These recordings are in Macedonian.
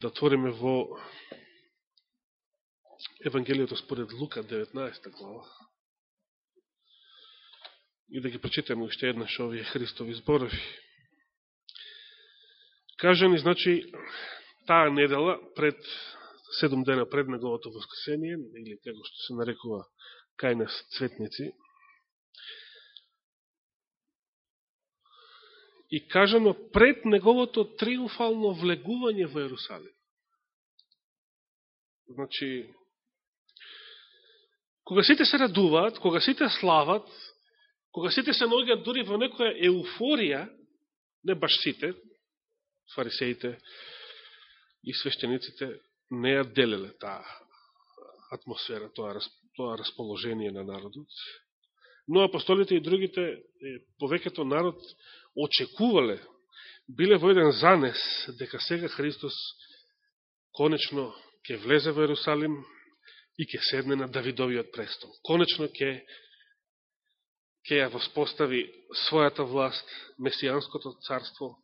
да отвориме во Евангелието според Лука 19 глава и да ги прочитаме уште еднаш овие Христови зборови. Кажани, значи, таа недела пред седум дена пред неговото воскресение, или како што се нарекува кај нас цветници, и кажано пред неговото триумфално влегување во Јерусалим. Значи, кога сите се радуваат, кога сите слават, кога сите се ногиат дури во некоја еуфорија, не баш сите, фарисеите и свештениците не ја делеле таа атмосфера, тоа, тоа расположение на народот, но апостолите и другите, повеќето народ очекувале, биле во еден занес дека сега Христос конечно ќе влезе во Ерусалим и ќе седне на Давидовиот престол. Конечно ќе ќе ја воспостави својата власт, месијанското царство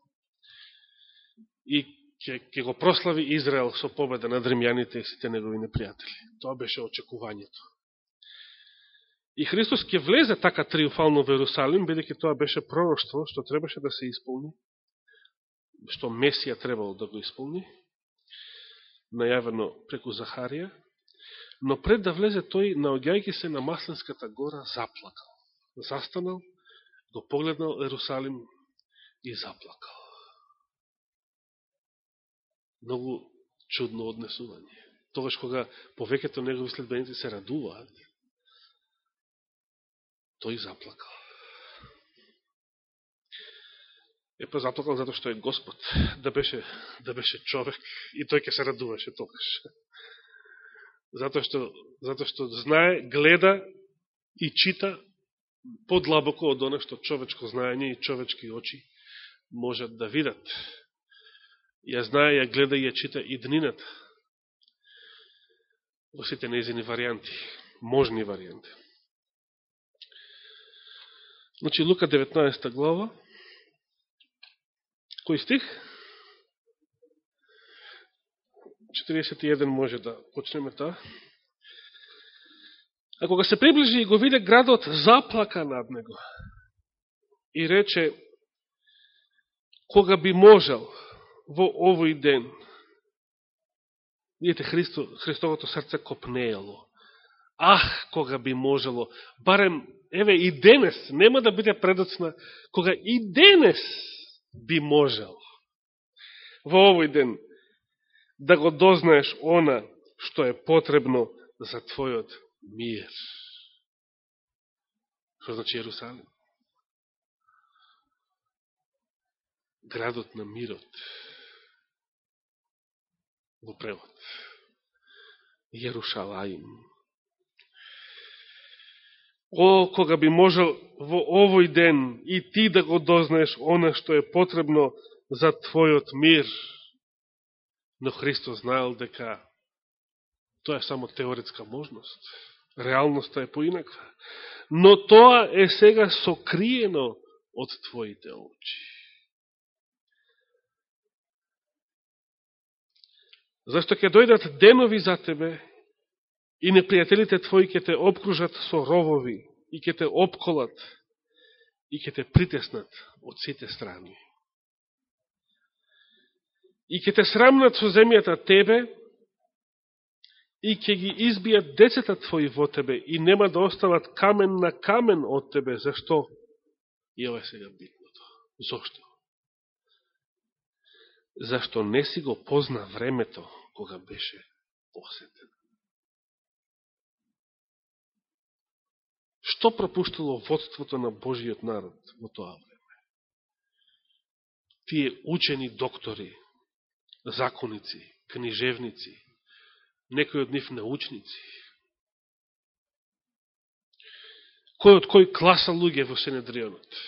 и ќе, ќе го прослави Израел со победа над римјаните и сите негови непријатели. Тоа беше очекувањето. И Христос ќе влезе така триумфално во Јерусалим, бидеќи тоа беше пророќство што требаше да се исполни, што Месија требало да го исполни, најавено преку Захарија, но пред да влезе тој, наоѓајќи се на Масленската гора, заплакал. Застанал, го погледнал Ерусалим и заплакал. Многу чудно однесување. Тогаш кога повеќето негови следбеници се радуваат, тој заплакал. Е па заплакал затоа што е Господ, да беше, да беше човек и тој ќе се радуваше тогаш. Затоа што, затоа што знае, гледа и чита подлабоко од оно што човечко знаење и човечки очи можат да видат. Ја знае, ја гледа и ја чита и днината во сите незини варианти, можни варианти. Значи, Лука 19 глава. Кој стих? 41 може да почнеме таа. А кога се приближи и го виде градот, заплака над него. И рече, кога би можел во овој ден, видите, Христо, Христовото срце копнеело. Ах, кога би можело, барем, еве, и денес, нема да биде предоцна, кога и денес би можел во овој ден да го дознаеш она што е потребно за твојот мир. Што значи Јерусалим? Градот на мирот. Во превод. Јерушалаим. О, кога би можел во овој ден и ти да го дознаеш она што е потребно за твојот мир. Но Христос знаел дека тоа е само теоретска можност. Реалноста е поинака, Но тоа е сега сокриено од твоите очи. Зашто ќе дојдат денови за тебе и непријателите твои ќе те обкружат со ровови и ќе те обколат и ќе те притеснат од сите страни. И ќе те срамнат со земјата тебе и ќе ги избијат децата твои во тебе и нема да остават камен на камен од тебе. Зашто? И ова е сега битното. Зошто? Зашто не си го позна времето кога беше посетен. Што пропуштало водството на Божиот народ во тоа време? Тие учени доктори, законици, книжевници, некои од нив научници. Кој од кој класа луѓе во Сенедрионот?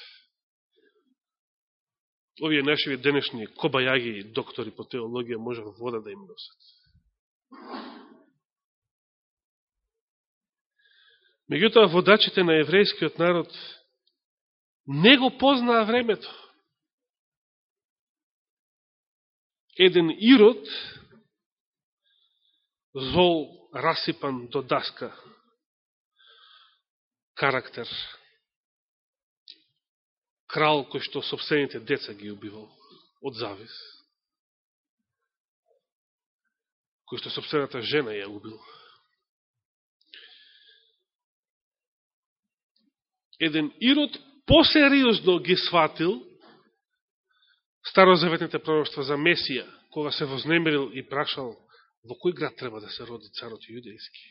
Овие нашиви денешни кобајаги доктори по теологија може во вода да им носат. Меѓутоа, водачите на еврејскиот народ не го познаа времето. Еден Ирод зол, расипан до даска, карактер, крал кој што собствените деца ги убивал од завис, кој што собствената жена ја убил. Еден Ирод посериозно ги сватил старозаветните пророќства за Месија, кога се вознемерил и прашал во кој град треба да се роди царот јудејски.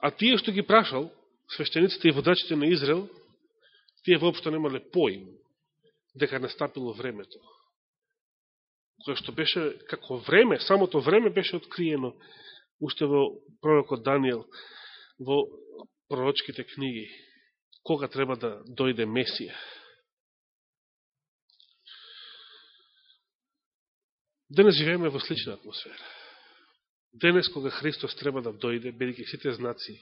А тие што ги прашал, свештениците и водачите на Израел, тие воопшто немале поим дека настапило времето. Кое што беше како време, самото време беше откриено уште во пророкот Данијел, во пророчките книги, кога треба да дојде Месија. Денес живееме во слична атмосфера. Денес, кога Христос треба да дојде, бидеќи сите знаци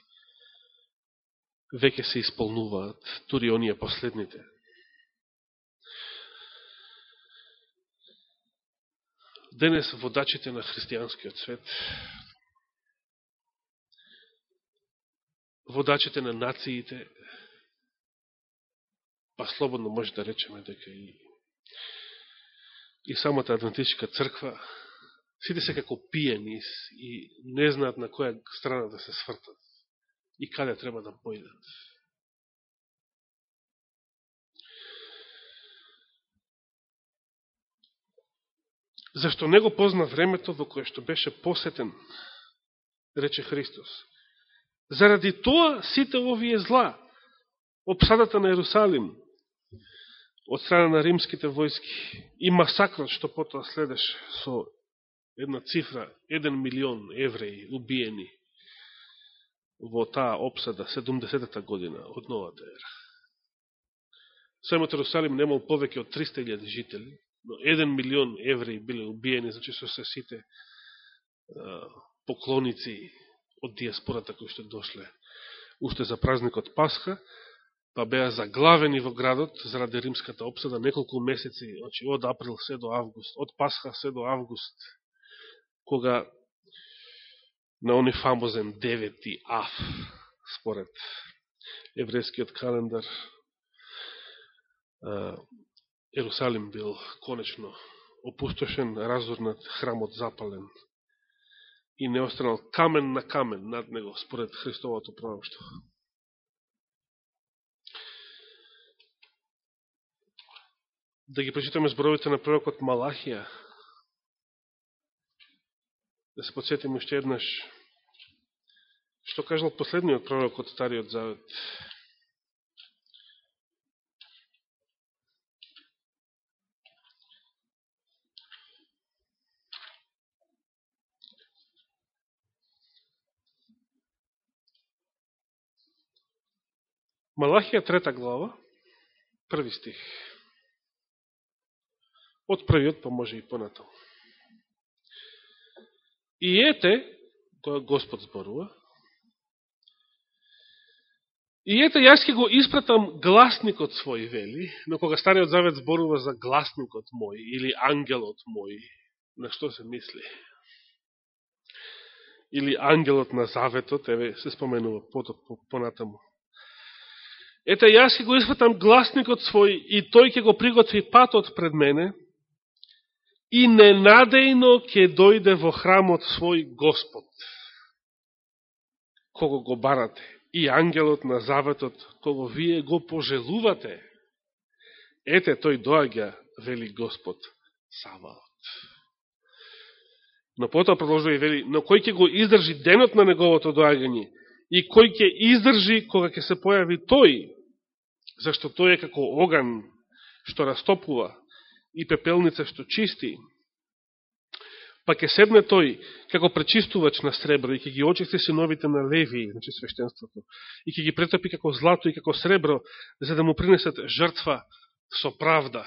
веќе се исполнуваат, тури оние последните. Денес водачите на христијанскиот свет, водачите на нациите, па слободно може да речеме дека и и самата Адвентичка црква, сите се како пиени и не знаат на која страна да се свртат и каде треба да појдат. Зашто не го позна времето во кое што беше посетен, рече Христос. Заради тоа сите овие зла, обсадата на Ерусалим, од страна на римските војски и масакрот што потоа следеш со една цифра, 1 милион евреи убиени во таа обсада 70-та година од новата ера. Самот Иерусалим немал повеќе од 300.000 жители, но 1 милион евреи биле убиени, значи со се сите поклоници од диаспората кои што дошле уште за празникот Пасха, па беа заглавени во градот заради римската обсада неколку месеци, значи од април се до август, од Пасха се до август, кога на они фамозен 9 ав, според еврејскиот календар, Ерусалим бил конечно опустошен, разорнат, храмот запален и не останал камен на камен над него, според Христовото пророќство. да ги прочитаме зборовите на пророкот Малахија, да се подсетиме уште еднаш што кажал последниот пророк од Стариот Завет. Малахија трета глава, први стих од првиот, па може и понатал. И ете, тоа Господ зборува, и ете, јас ќе го испратам гласникот свој, вели, но кога Стариот Завет зборува за гласникот мој, или ангелот мој, на што се мисли? Или ангелот на Заветот, еве, се споменува понатаму. Ете, јас ќе го испратам гласникот свој и тој ќе го приготви патот пред мене, и ненадејно ќе дојде во храмот свој Господ, кого го барате, и ангелот на заветот, кого вие го пожелувате. Ете, тој доаѓа, вели Господ, Саваот. Но потоа продолжува и вели, но кој ќе го издржи денот на неговото доаѓање и кој ќе издржи кога ќе се појави тој, зашто тој е како оган што растопува и пепелница што чисти, па ќе седне тој како пречистувач на сребро и ќе ги очисти синовите на Леви, значи свештенството, и ќе ги претопи како злато и како сребро, за да му принесат жртва со правда.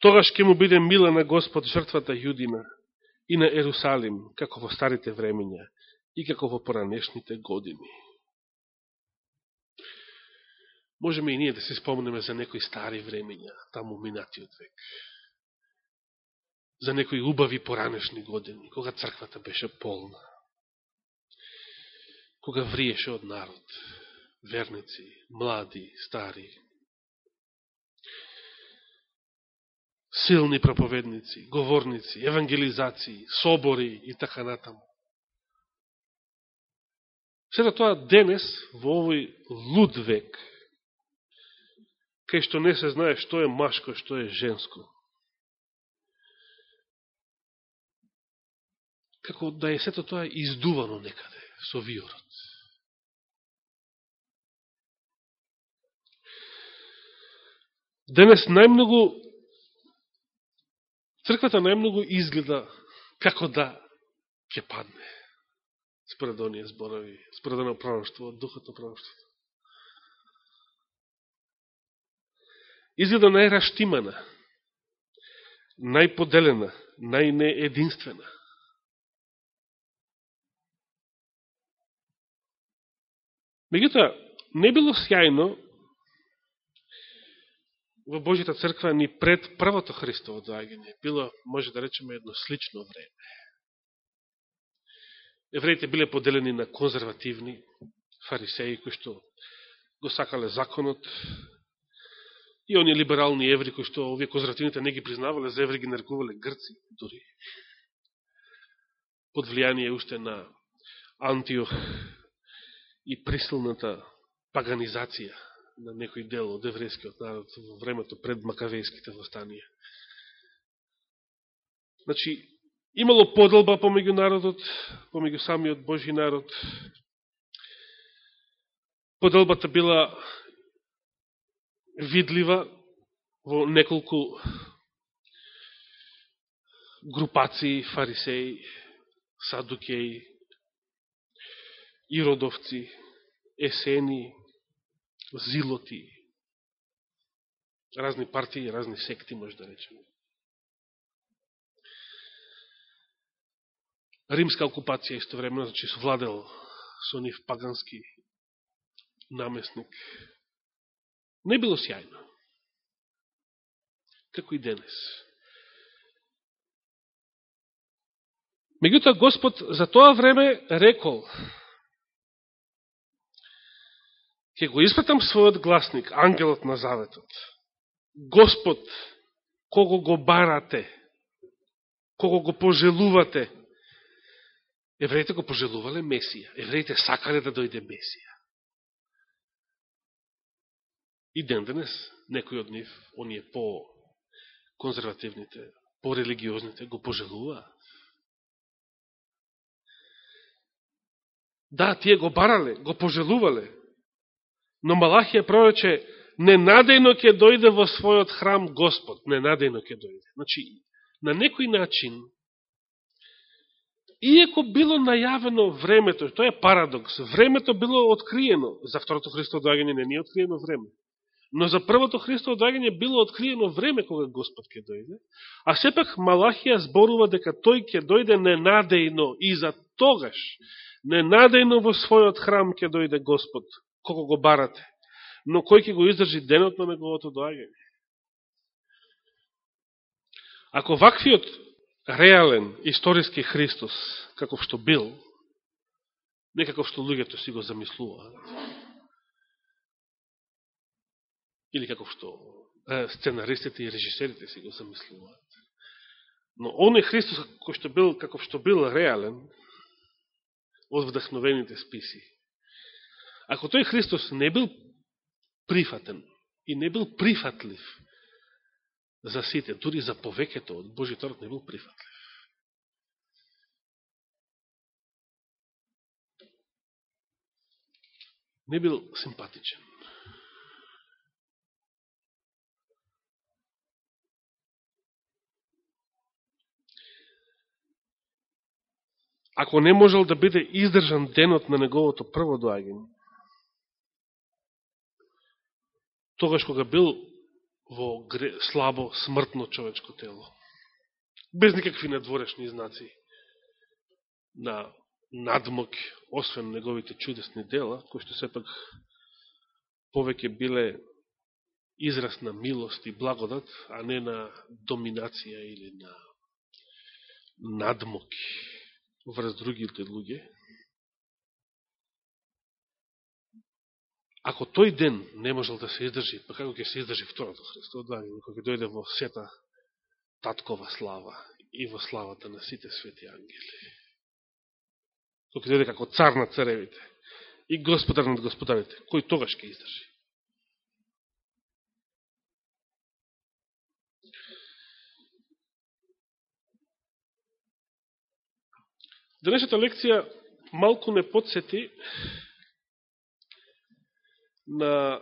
Тогаш ќе му биде мила на Господ жртвата Јудина и на Ерусалим, како во старите времења и како во поранешните години. Можеме и ние да се спомнеме за некои стари времења, таму минатиот век. за некои убави поранешни години, кога црквата беше полна, кога вриеше од народ, верници, млади, стари, силни проповедници, говорници, евангелизации, собори и така натаму. Сето тоа денес, во овој луд век, кај што не се знае што е машко, што е женско, како да е сето тоа издувано некаде со виорот. Денес најмногу црквата најмногу изгледа како да ќе падне според оние зборови, според оно пророќство, духот на пророќството. Изгледа најраштимана, најподелена, најнеединствена. Меѓутоа, не било сјајно во Божјата црква ни пред првото Христово доаѓање. Било, може да речеме, едно слично време. Евреите биле поделени на конзервативни фарисеи, кои што го сакале законот, и они либерални еври, кои што овие конзервативните не ги признавале, за еври ги нарекувале грци, дори. Под влијание уште на Антиох и присилната паганизација на некој дел од еврејскиот народ во времето пред макавејските востанија. Значи, имало поделба помеѓу народот, помеѓу самиот Божи народ. Поделбата била видлива во неколку групации фарисеи, садукеи, иродовци, есени, зилоти, разни партии, разни секти, може да речеме. Римска окупација истовремено, значи владел со нив пагански наместник. Не било сјајно. Како и денес. Меѓутоа Господ за тоа време рекол ќе го испратам својот гласник, ангелот на заветот. Господ, кого го барате, кого го пожелувате. Евреите го пожелувале Месија. Евреите сакале да дојде Месија. И ден денес, некои од нив, оние по-конзервативните, по-религиозните, го пожелуваат. Да, тие го барале, го пожелувале, Но Малахија прорече, ненадејно ќе дојде во својот храм Господ. Ненадејно ќе дојде. Значи, на некој начин, иеко било најавено времето, тоа е парадокс, времето било откриено, за второто Христово доаѓање не ни е откриено време. Но за првото Христово доаѓање било откриено време кога Господ ќе дојде, а сепак Малахија зборува дека тој ќе дојде ненадејно и за тогаш, ненадејно во својот храм ќе дојде Господ, кога го барате, но кој ќе го издржи денот на неговото доаѓање? Ако ваквиот реален историски Христос, каков што бил, некаков што луѓето си го замислуваат, или каков што сценаристите и режисерите си го замислуваат, но он е Христос кој што бил, каков што бил реален, од вдахновените списи, Ако тој Христос не бил прифатен и не бил прифатлив за сите, дури за повекето од Божиот народ не бил прифатлив. Не бил симпатичен. Ако не можел да биде издржан денот на неговото прво доаѓање, тогаш кога бил во слабо, смртно човечко тело. Без никакви надворешни знаци на надмок, освен неговите чудесни дела, кои што сепак повеќе биле израз на милост и благодат, а не на доминација или на надмоки врз другите луѓе, ако тој ден не можел да се издржи, па како ќе се издржи второто Христово да, доаѓање, кога ќе дојде во сета таткова слава и во славата на сите свети ангели. Кога ќе дојде како цар на царевите и господар над господарите, кој тогаш ќе издржи? Денешната лекција малку не подсети на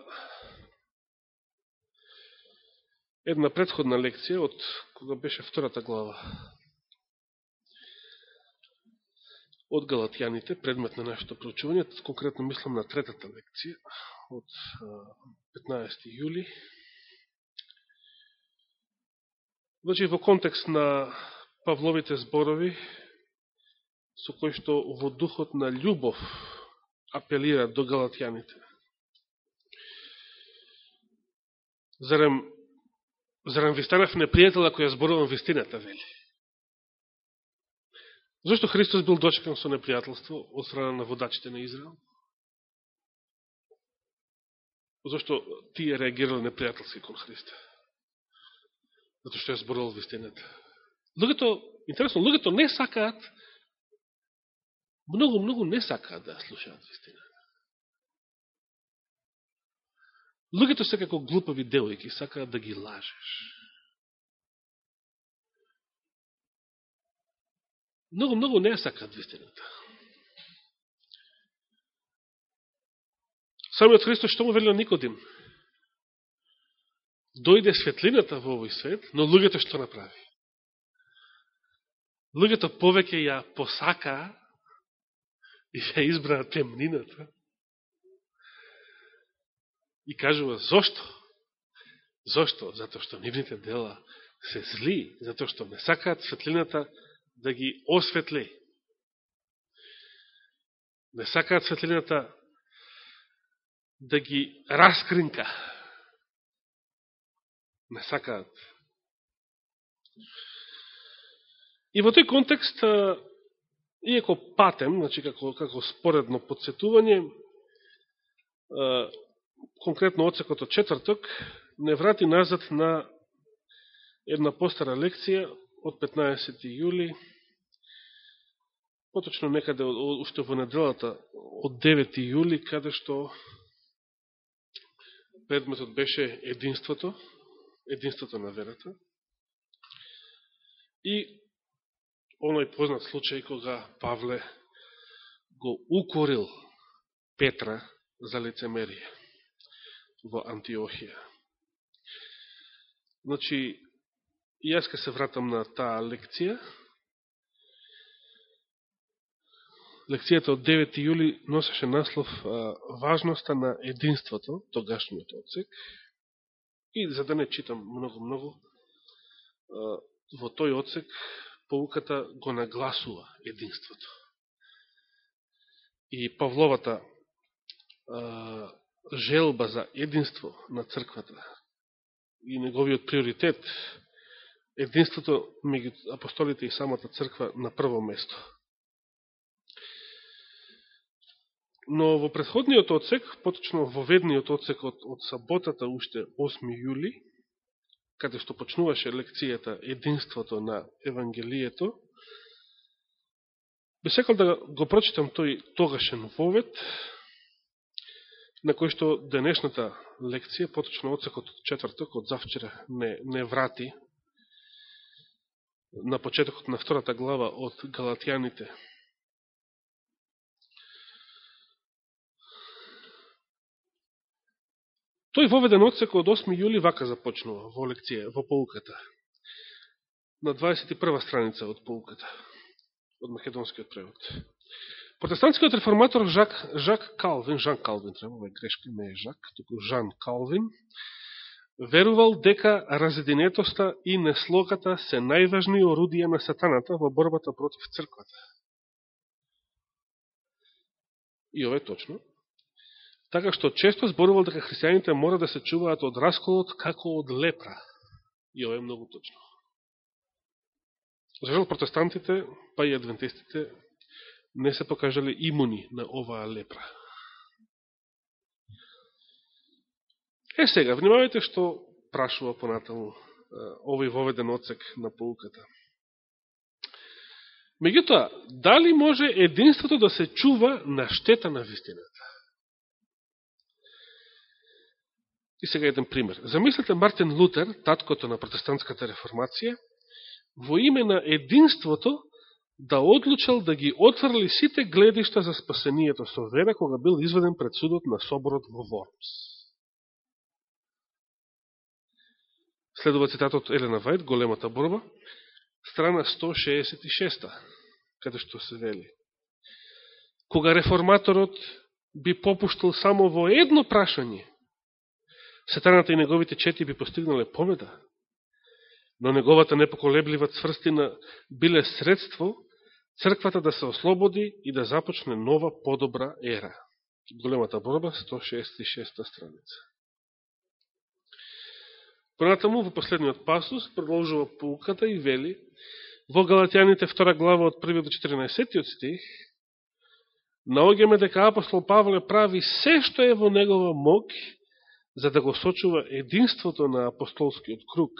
една предходна лекција од кога беше втората глава од Галатјаните, предмет на нашето проучување, конкретно мислам на третата лекција од 15. јули. Значи, во контекст на Павловите зборови, со кој што во духот на љубов апелира до галатјаните. Зарем, зарем ви станав непријател ако ја зборувам вистината, вели? Зошто Христос бил дочекан со непријателство од страна на водачите на Израел? Зошто тие реагирали непријателски кон Христа? Зато што ја зборувал вистината. Луѓето, интересно, луѓето не сакаат многу, многу не сакаат да слушаат вистина. Луѓето се како глупави девојки, сакаат да ги лажеш. Многу, многу не сакаат вистината. Самиот Христос што му вели на Никодим? Дојде светлината во овој свет, но луѓето што направи? Луѓето повеќе ја посакаа и ја избрана темнината. И кажува, зошто? Зошто? Зато што нивните дела се зли, зато што не сакаат светлината да ги осветли. Не сакаат светлината да ги раскринка. Не сакаат. И во тој контекст Иеко патем, значи како, како споредно подсетување, конкретно оцекот од четврток, не врати назад на една постара лекција од 15. јули, поточно некаде уште во неделата од 9. јули, каде што предметот беше единството, единството на верата. И оној познат случај кога Павле го укорил Петра за лицемерие во Антиохија. Значи, јас ке се вратам на таа лекција. Лекцијата од 9. јули носеше наслов а, Важноста на единството, тогашниот отсек. И за да не читам многу-многу, во тој отсек поуката го нагласува единството. И Павловата а, желба за единство на црквата и неговиот приоритет, единството меѓу апостолите и самата црква на прво место. Но во предходниот одсек, поточно во ведниот одсек од, од саботата, уште 8 јули, каде што почнуваше лекцијата Единството на Евангелието, би секал да го прочитам тој тогашен вовет, на кој што денешната лекција, поточно одсекот од четврток, од завчера, не, не врати на почетокот на втората глава од Галатјаните, Тој воведен отсек од 8. јули вака започнува во лекција, во полуката. На 21. страница од полуката, од македонскиот превод. Протестантскиот реформатор Жак, Жак Калвин, Жан Калвин, треба грешка, не е Жак, туку Жан Калвин, верувал дека разединетоста и неслогата се најважни орудија на сатаната во борбата против црквата. И ова е точно. Така што често зборувал дека христијаните мора да се чуваат од расколот како од лепра. И ова е многу точно. За протестантите, па и адвентистите, не се покажали имуни на оваа лепра. Е сега, внимавајте што прашува понатаму овој воведен оцек на полуката. Меѓутоа, дали може единството да се чува на штета на вистината? И сега еден пример. Замислете Мартин Лутер, таткото на протестантската реформација, во име на единството да одлучал да ги отврли сите гледишта за спасението со вера кога бил изведен пред судот на соборот во Вормс. Следува цитатот Елена Вајд, Големата борба, страна 166, каде што се вели. Кога реформаторот би попуштил само во едно прашање, сатаната и неговите чети би постигнале победа, но неговата непоколеблива цврстина биле средство црквата да се ослободи и да започне нова подобра ера. Големата борба, 166 страница. Понатаму, во последниот пасус, продолжува пулката и вели, во Галатјаните 2 глава од 1 до 14 стих, наогеме дека апостол Павле прави се што е во негова мок за да го сочува единството на апостолскиот круг,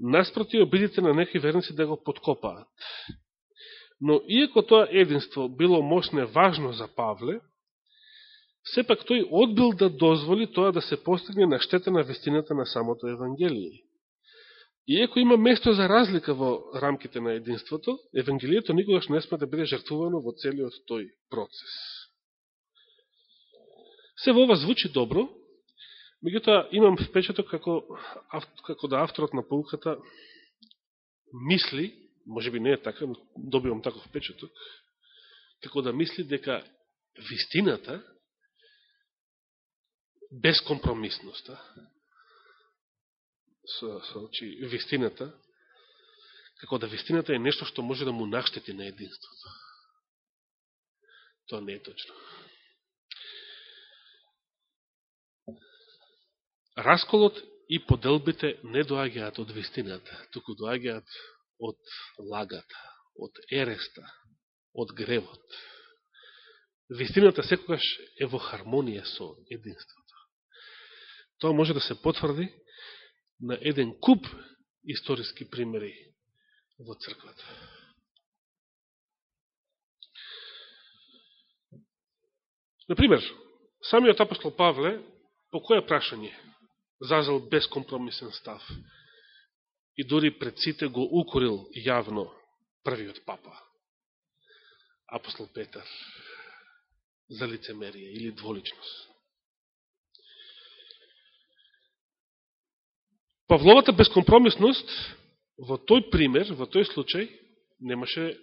наспроти обидите на некои верници да го подкопаат. Но иако тоа единство било мощне важно за Павле, сепак тој одбил да дозволи тоа да се постигне на штета на вестината на самото Евангелие. Иако има место за разлика во рамките на единството, Евангелието никогаш не сме да биде жртвувано во целиот тој процес. Се во ова звучи добро, меѓутоа имам впечаток како, како да авторот на полуката мисли, може би не е така, добивам таков впечаток, како да мисли дека вистината безкомпромисноста, со, со значи, вистината, како да вистината е нешто што може да му наштети на единството. Тоа не е точно. Расколот и поделбите не доаѓаат од вистината, туку доаѓаат од лагата, од ереста, од гревот. Вистината секогаш е во хармонија со единството. Тоа може да се потврди на еден куп историски примери во црквата. Например, самиот апостол Павле по која прашање зазел безкомпромисен став и дури пред сите го укорил јавно првиот папа, апостол Петар, за лицемерие или дволичност. Павловата безкомпромисност во тој пример, во тој случај, немаше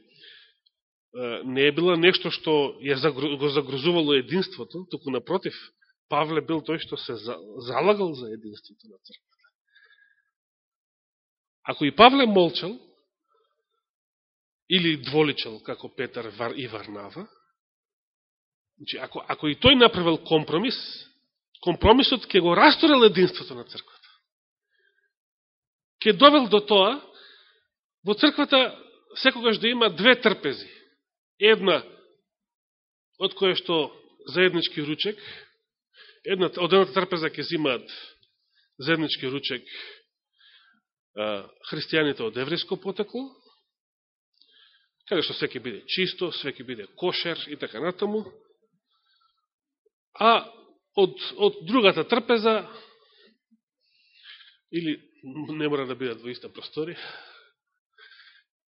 не е била нешто што ја го загрузувало единството, туку напротив, Павле бил тој што се залагал за единството на црквата. Ако и Павле молчал, или дволичал, како Петар и Варнава, значи, ако, ако и тој направил компромис, компромисот ќе го расторил единството на црквата Ке довел до тоа во црквата секогаш да има две трпези. Една од која што заеднички ручек, една, од едната трпеза ќе зимаат зеднички ручек христијаните од еврейско потекло, каде што секи биде чисто, свеки биде кошер и така натаму, а од, од другата трпеза или не мора да бидат во иста простори.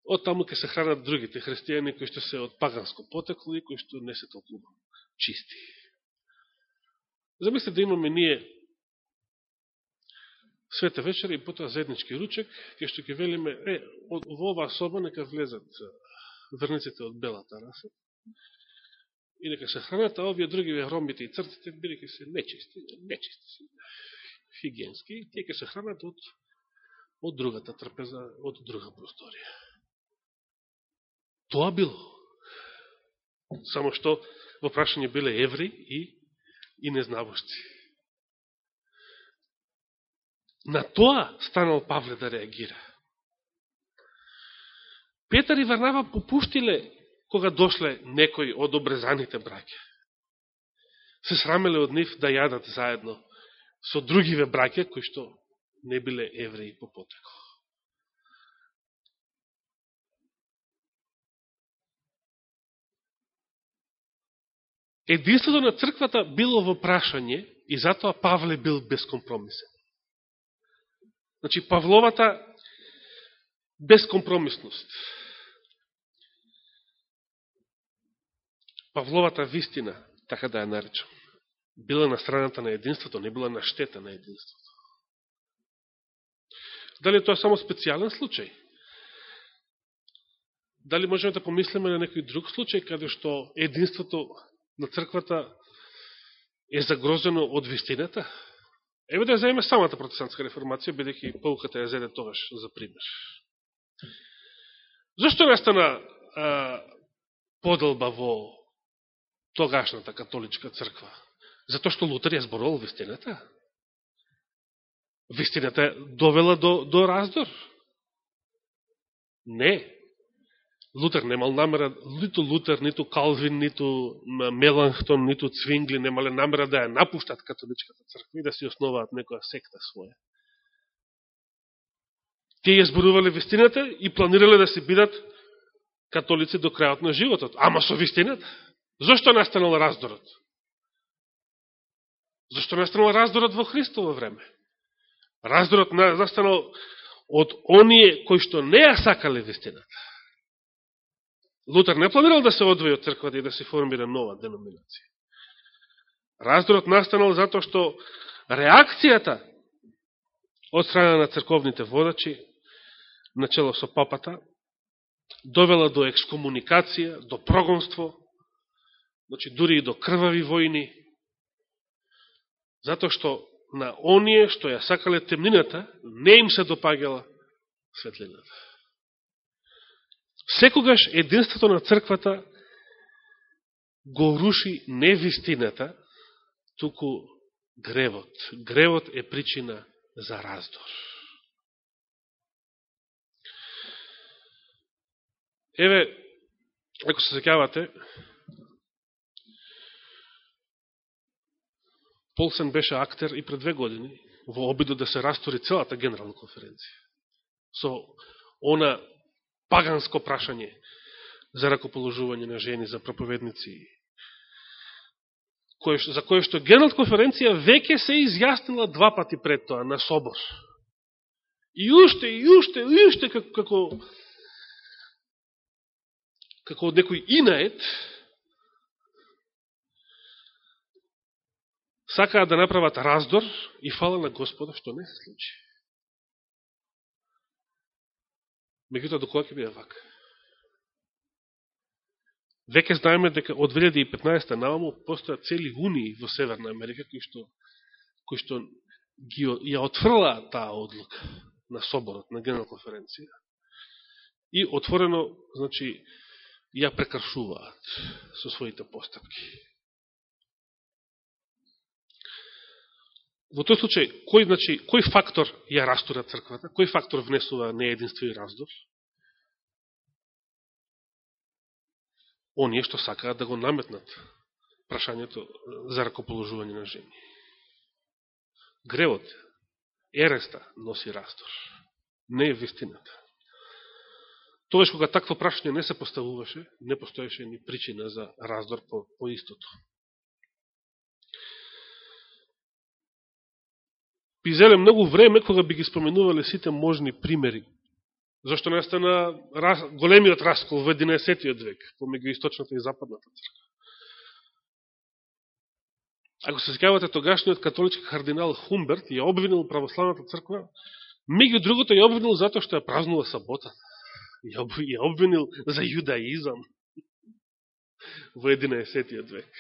Од таму ќе се хранат другите христијани кои што се од паганско потекло и кои што не се толку чисти. Замислите да имаме ние света вечера и потоа заеднички ручек, кај што ќе велиме, е, во оваа соба нека влезат верниците од белата раса и нека се хранат, а овие други ромбите и црците, бидеќи се нечисти, нечисти хигиенски, тие ќе се хранат од од другата трпеза, од друга просторија. Тоа било. Само што во прашање биле еври и, и незнавошци. На тоа станал Павле да реагира. Петар и Варнава попуштиле кога дошле некои од обрезаните браке. Се срамеле од нив да јадат заедно со другиве браке кои што не биле евреи по потеко. Единството на црквата било во прашање и затоа Павле бил безкомпромисен. Значи, Павловата безкомпромисност. Павловата вистина, така да ја наречам, била на страната на единството, не била на штета на единството. Дали тоа е само специјален случај? Дали можеме да помислиме на некој друг случај, каде што единството на црквата е загрозено од вистината? Еве да ја заеме самата протестантска реформација, бидеќи полуката ја зеде тогаш за пример. Зошто настана а, поделба во тогашната католичка црква? Зато што Лутер ја зборувал вистината. Вистината довела до, до раздор. Не. Лутер немал намера, ниту Лутер, ниту Калвин, ниту Меланхтон, ниту Цвингли немале намера да ја напуштат католичката црква и да си основаат некоја секта своја. Тие ја зборувале вистината и планирале да се бидат католици до крајот на животот. Ама со вистината. Зошто настанал раздорот? Зошто настанал раздорот во Христово време? Раздорот настанал од оние кои што не ја сакале вистината. Лутер не планирал да се одвои од црквата и да се формира нова деноминација. Раздорот настанал затоа што реакцијата од страна на црковните водачи, начело со папата, довела до екскомуникација, до прогонство, значи дури и до крвави војни, затоа што на оние што ја сакале темнината, не им се допагала светлината. Секогаш единството на црквата го руши не вистината, туку гревот. Гревот е причина за раздор. Еве, ако се секјавате, Полсен беше актер и пред две години во обиду да се растори целата генерална конференција. Со она паганско прашање за ракоположување на жени, за проповедници, кое, за кое што Генерална конференција веќе се изјаснила два пати пред тоа на собор. И уште, и уште, и уште, како, како, како од некој инает, сакаат да направат раздор и фала на Господа што не се случи. Меѓутоа, до кога ќе биде вака? Веќе знаеме дека од 2015 наваму постојат цели унии во Северна Америка кои што, кои што ги, ја отфрла таа одлука на соборот, на генерал конференција. И отворено, значи, ја прекршуваат со своите постапки. Во тој случај, кој, значи, кој фактор ја растура црквата? Кој фактор внесува неединство и раздор? Оние што сакаат да го наметнат прашањето за ракоположување на жени. Гревот, ереста носи раздор. Не е вистината. Тогаш кога такво прашање не се поставуваше, не постоеше ни причина за раздор по, по истото. Би зеле многу време кога би ги споменувале сите можни примери. зашто настана раз, големиот раскол во 11. век, помеѓу источната и западната црква. Ако се секавате тогашниот католички кардинал Хумберт ја обвинил православната црква, меѓу другото ја обвинил затоа што ја празнува сабота. Ја обвинил за јудаизам во 11. век.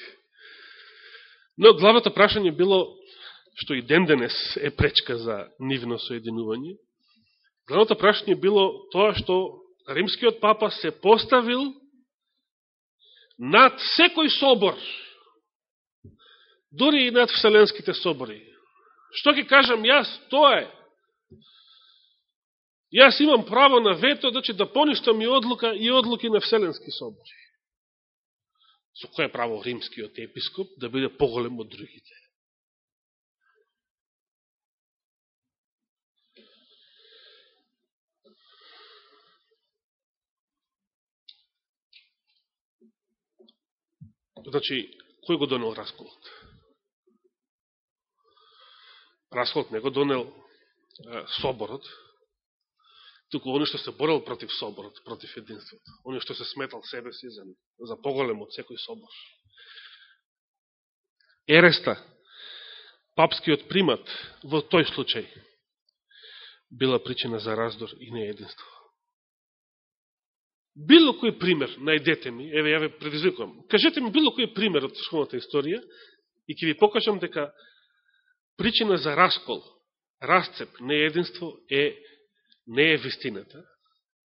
Но главното прашање било што и ден денес е пречка за нивно соединување, главното прашање било тоа што римскиот папа се поставил над секој собор, дури и над вселенските собори. Што ќе кажам јас, тоа е. Јас имам право на вето, значи да поништам и одлука и одлуки на Вселенски собори. Со кое право римскиот епископ да биде поголем од другите? Значи, кој го донел расколот? Расколот не го донел соборот, туку оние што се борел против соборот, против единството. оние што се сметал себе си за, за поголем од секој собор. Ереста, папскиот примат во тој случај била причина за раздор и неединство. Било кој пример, најдете ми, еве ја ве предизвикувам. Кажете ми било кој пример од црковната историја и ќе ви покажам дека причина за раскол, расцеп, неединство е не е вистината,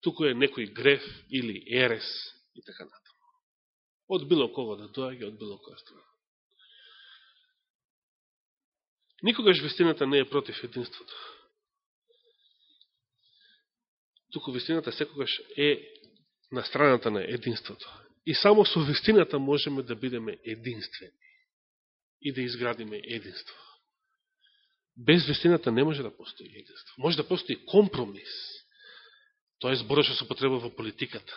туку е некој греф или ерес и така натаму. Од било кого да доаѓа, од било која страна. Никогаш вистината не е против единството. Туку вистината секогаш е на страната на единството. И само со вистината можеме да бидеме единствени и да изградиме единство. Без вистината не може да постои единство. Може да постои компромис. Тоа е збора што се потреба во политиката.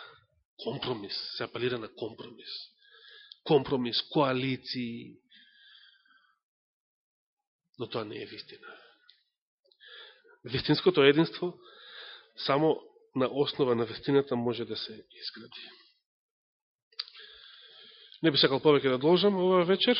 Компромис. Се апелира на компромис. Компромис, коалиции. Но тоа не е вистина. Вистинското единство само на основа на вестината може да се изгради. Не би сакал повеќе да должам оваа вечер.